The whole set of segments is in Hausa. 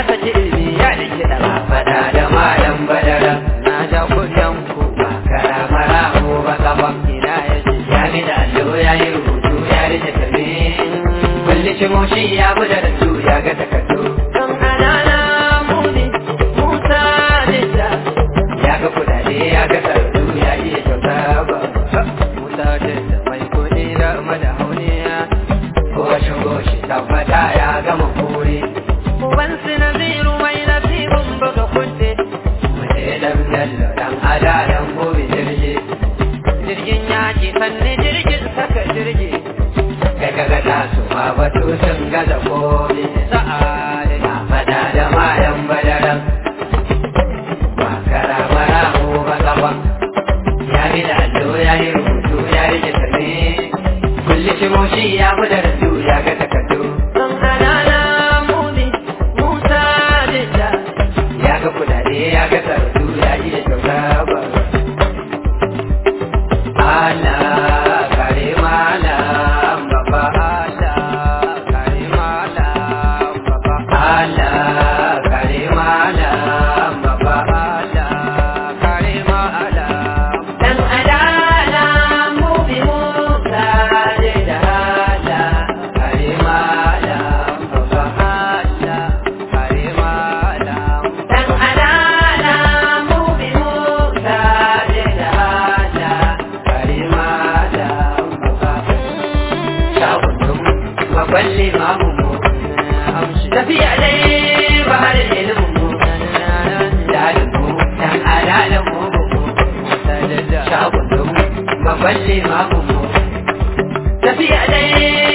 ya saki ilmi ya riƙe da ba fada da malam badara. Na ja kudan ku ba karamara ko ba kafa ina ya ce ya bi da allo ya yi rubutu ya riƙe talle kulli shimoshi ya bi dan ada dan gobe jirgi jirgin yaki sanni jirgin saka jirgi. Kai kaga tasu ma batu sun gaza komi. Sa'ada ya fada da mayan badaran ba karamara ko ba kafa ya bi da allo ya rubutu ya riƙe talle kulli shimoshi ya fi Allah maballi mamu amshi tafiya dai ba har ilimin mu dalibu dan adalan mu mamu tafiya dai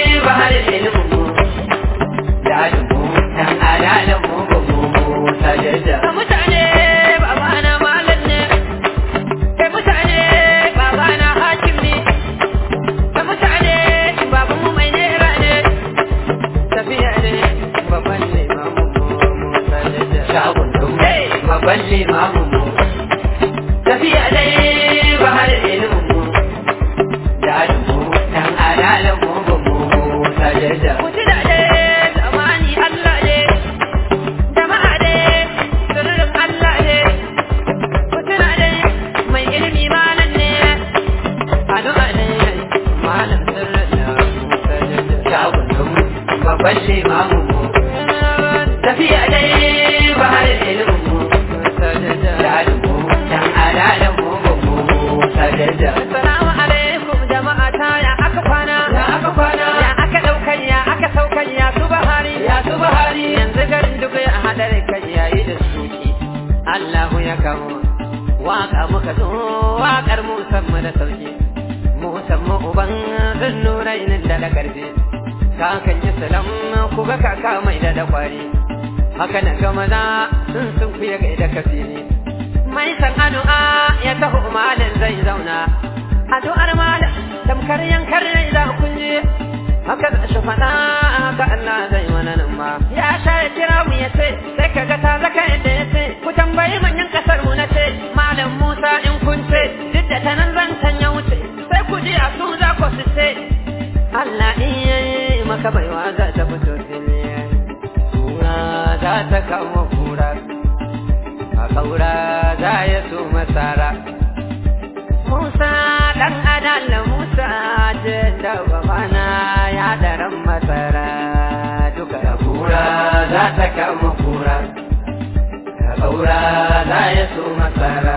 Allahu ya kawo. Waka muka zo waƙar mu sammu da sauƙi. Mu sammu uban zunnurai da da ƙarfi. Kakan yi salam ku ga kaka mai da da kwari haka na ga maza sun sun kuya ga da kafini mai san addu'a ya taho malam zai zauna. Addu'ar malam tamkar yankar rai za kun je haka za shi faɗa haka Allah zai mana nan ma. Ya sha ya kira mu ya ce sai ka ga ta zaka da ta nan zan ya wuce sai ku ji a su za ku Allah in yayi maka baiwa za ta fito fili. Kura za ta kama kura a kaura za ya so masara. Musa dan adalla Musa je da babana ya daren masara. Duka kura za ta kama kura a kaura za ya so masara.